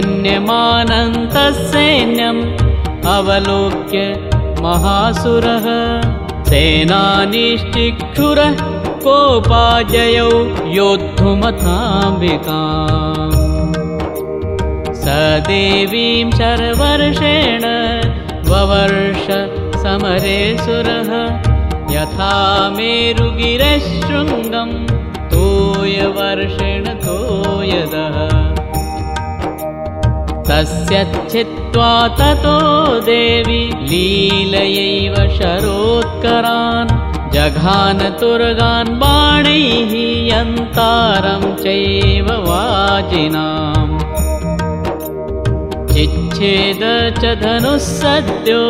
उवाच निहन्यमानन्तसैन्यम् अवलोक्य महासुरः। सेनानिश्चिक्षुरः कोपाजयौ योद्धुमथाम्बिका स देवीं शर्वर्षेण ववर्ष समरे सुरः। यथा मेरुगिरशृङ्गम् तोयवर्षेण तोयदः तस्य छित्त्वा ततो देवी लीलयैव शरोत्करान् जघानतुर्गान् बाणैः यन्तारं चैव वाजिनाम्। चिच्छेद च धनुः सद्यो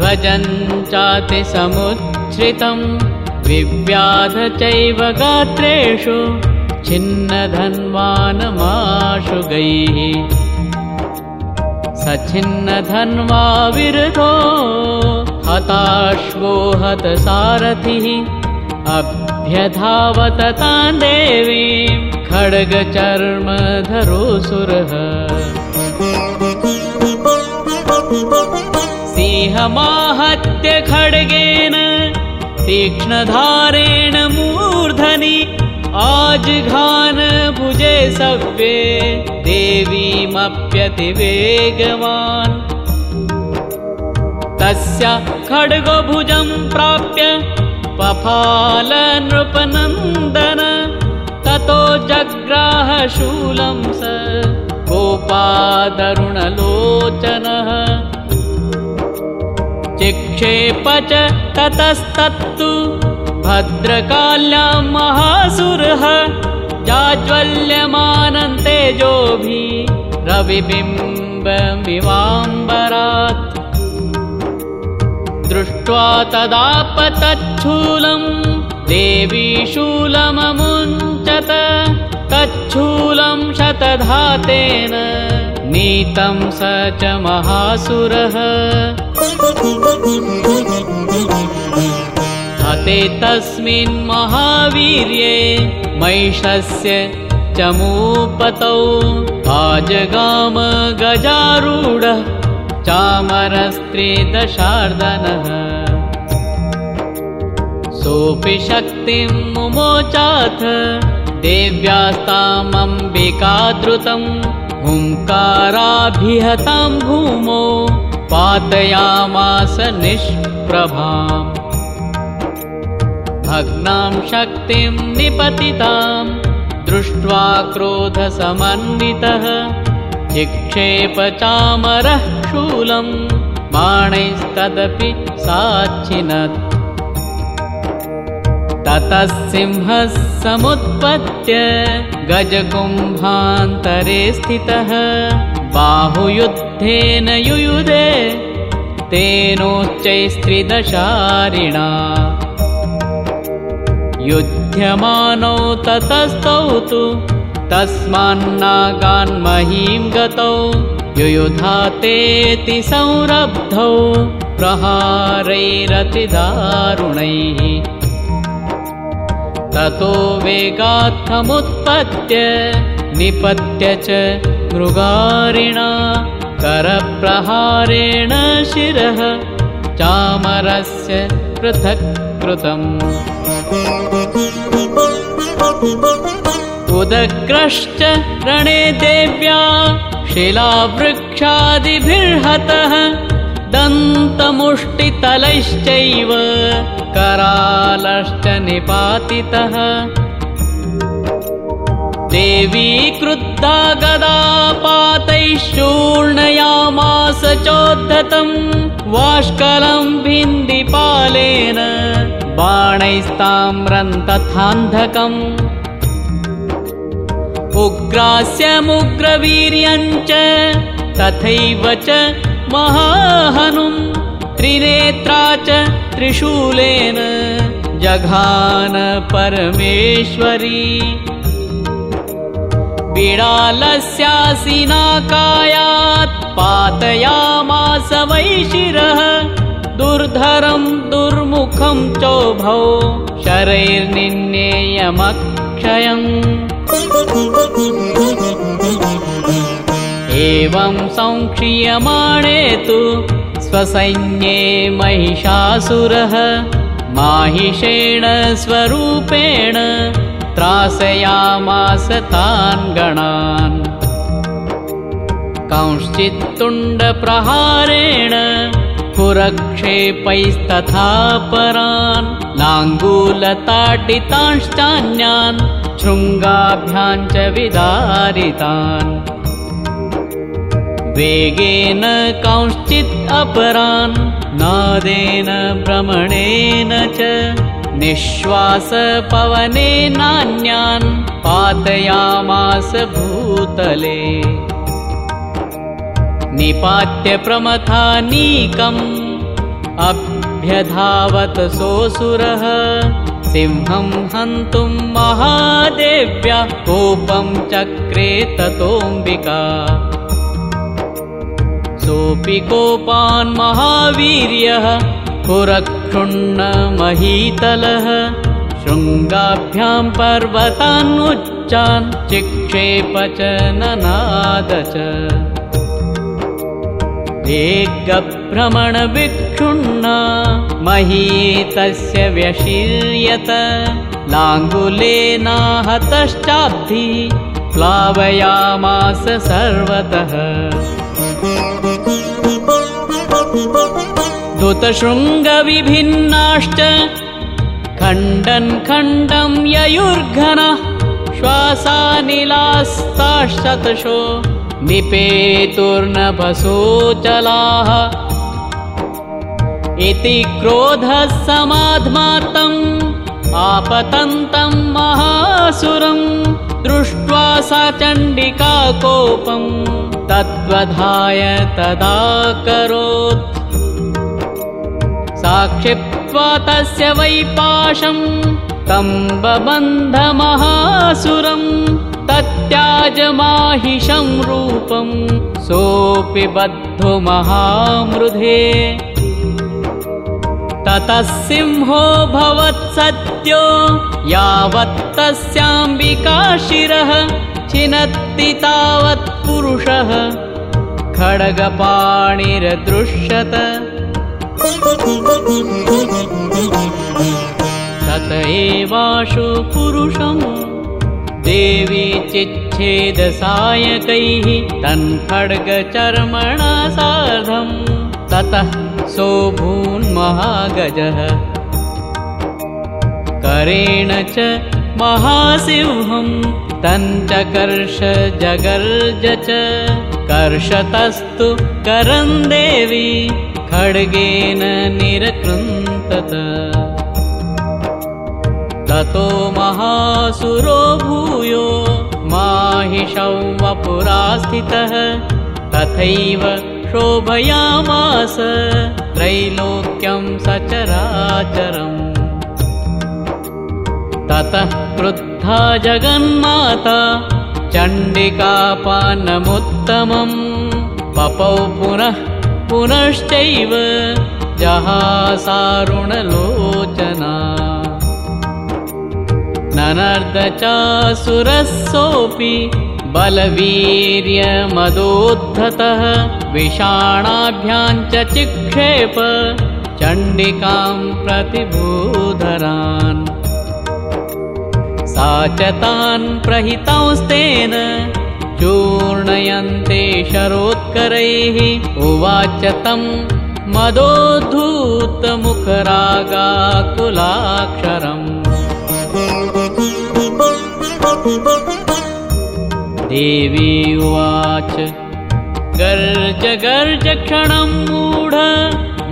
ध्वजं चातिसमुच्छ्रितम् विव्याध चैव गात्रेषु छिन्नधन्वानमाशुगैः सच्छिन्नधन्वा विरुधो हताश्वो हतसारथिः अभ्यधावत तां देवीं खड्गचर्मधरोऽसुरः सिंहमाहत्य खड्गेन तीक्ष्णधारेण मूर्धनि आजिघान भुजे सव्ये देवीमप्यतिवेगवान् तस्य खड्गभुजं प्राप्य पफालनृपनन्दन। ततो जग्राहशूलं स गोपादरुणलोचनः। चिक्षेप च ततस्तत्तु भद्रकाल्यां महासुरः जाज्वल्यमानन्तेजोभिः रविबिम्बविवाम्बरात् दृष्ट्वा तदापतच्छूलं देवी शूलममुञ्चत तच्छूलं शतधातेन नीतं स च महासुरः हते तस्मिन् महावीर्ये महिषस्य चमूपतौ आजगाम गजारूढः चामरस्त्रिदशार्दनः सोऽपि शक्तिं मुमोचाथ देव्यास्तामम्बिकादृतम् हुङ्काराभिहतां भूमौ पातयामास निष्प्रभाम् भग्नां शक्तिं निपतितां दृष्ट्वा क्रोधसमन्वितः चिक्षेप चामरः शूलं बाणैस्तदपि साक्षिनत् ततः सिंहः समुत्पत्य गजकुम्भान्तरे स्थितः। बाहुयुद्धेन युयुधे तेनोच्चैस्त्रिदशारिणा युध्यमानौ ततस्तौ तु तस्मान्नागान्महीं गतौ युयुधातेति संरब्धौ प्रहारैरतिदारुणैः ततो वेगात्थमुत्पत्य निपत्य च मृगारिणा करप्रहारेण शिरः चामरस्य पृथक् कृतम् उदक्रश्च रणे देव्या शिलावृक्षादिभिर्हतः दन्तमुष्टितलैश्चैव करालश्च निपातितः। देवी क्रुद्धा गदापातैः शूर्णयामास चोद्धतम् वाष्कलं भिन्दिपालेन बाणैस्ताम्रं तथान्धकम् उग्रास्यमुग्रवीर्यञ्च तथैव च महाहनुं त्रिनेत्रा च त्रिशूलेन जघान परमेश्वरी। बिडालस्यासिनाकायात् पातयामास वैशिरः दुर्धरं दुर्मुखं चोभौ शरैर्निन्नेयमक्षयम् एवं संक्षीयमाणे तु स्वसैन्ये महिषासुरः माहिषेण स्वरूपेण त्रासयामास तान् गणान्। कंश्चित्तुण्डप्रहारेण पुरक्षेपैस्तथा परान् लाङ्गूलताडितांश्चान्यान् शृङ्गाभ्याम् च विदारितान्। वेगेन कंश्चित् अपरान् नादेन भ्रमणेन च निःश्वासपवनेनान्यान् पातयामास भूतले। निपात्य प्रमथानीकम् अभ्यधावत सोऽसुरः सिंहं हन्तुम् महादेव्या कोपं चक्रे ततोऽम्बिका। सोऽपि कोपान् महावीर्यः पुरक्षुण्णमहीतलः शृङ्गाभ्याम् पर्वतान्मुच्चान् चिक्षेप च ननाद च एकभ्रमणविक्षुण्णा मही तस्य व्यशीर्यत। लाङ्गुलेनाहतश्चाब्धि प्लावयामास सर्वतः। दूतशृङ्गविभिन्नाश्च खण्डन् खण्डं ययुर्घनः श्वासानिलास्ताशतशो निपेतुर्नभसोचलाः। इति क्रोधः समाध्मातम् आपतन्तं महासुरम् दृष्ट्वा सा चण्डिका कोपम् तद्वधाय तदा करोत् साक्षिप्त्वा तस्य वैपाशम् तम्बबन्धमहासुरम् तत्याजमाहिषम् रूपम् सोऽपि बद्धो महामृधे ततः सिंहो भवत्सत्यो यावत्तस्याम्बिका शिरः चिनत्ति तावत् पुरुषः। खड्गपाणिरदृश्यत। तत एवाशु पुरुषम् देवी चिच्छेदसायकैः तन्खड्गचर्मणा सार्धम् ततः सोऽभून्महागजः करेण च महासिंहम् तञ्चकर्ष जगर्ज च। कर्षतस्तु करन् देवी खड्गेन निरकृन्तत ततो महासुरो भूयो माहिषौ वपुरा स्थितः तथैव शोभयामास त्रैलोक्यं सचराचरम्। ततः क्रुद्धा जगन्माता चण्डिकापानमुत्तमम्। पपौ पुनः पुनश्चैव जहासारुणलोचना ननर्द चासुरसोऽपि बलवीर्यमदोद्धतः विषाणाभ्याम् च चिक्षेप चण्डिकाम् प्रतिभूधरान् सा च तान् प्रहितांस्तेन चूर्णयन्ते शरोत्करैः उवाच तम् मदोद्धूतमुखरागाकुलाक्षरम् देवी उवाच। गर्ज गर्ज क्षणं मूढ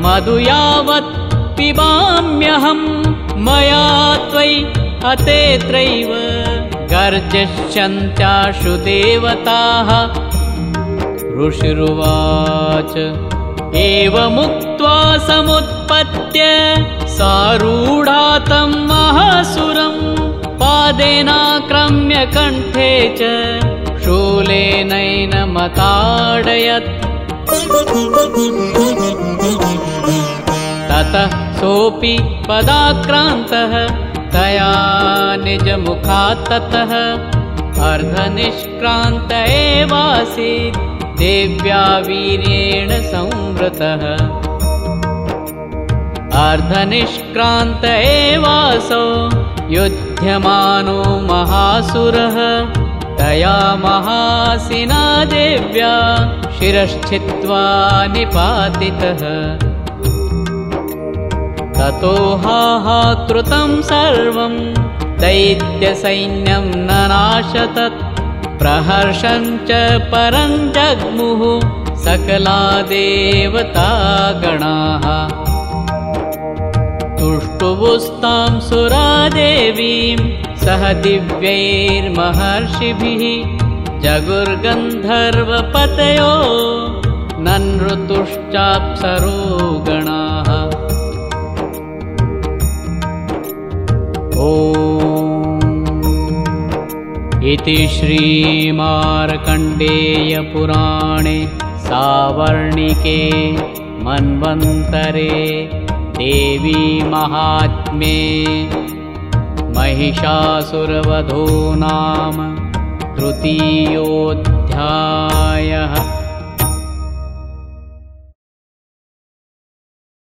मधु यावत् पिबाम्यहम् मया त्वयि अतेत्रैव गर्जश्यन्त्याशु देवताः। ऋषिरुवाच एवमुक्त्वा समुत्पत्य सारूढातं महासुरम् पादेनाक्रम्य कण्ठे च शूलेनैनमताडयत् ततः सोऽपि पदाक्रान्तः तया निजमुखात् ततः अर्धनिष्क्रान्त एवासीत् देव्या वीर्येण संवृतः। अर्धनिष्क्रान्त एवासौ युध्यमानो महासुरः तया महासिना देव्या शिरश्चित्वा निपातितः। ततो हा कृतं सर्वं दैत्यसैन्यं न नाशतत् प्रहर्षञ्च परं जग्मुः सकला देवतागणाः तुष्टुवुस्तां सुरादेवीं सह दिव्यैर्महर्षिभिः जगुर्गन्धर्वपतयो ननृतुश्चाप्सरोगणाः ओ इति श्रीमार्कण्डेयपुराणे सावर्णिके मन्वन्तरे देवी महात्म्ये महिषासुरवधो नाम तृतीयोऽध्यायः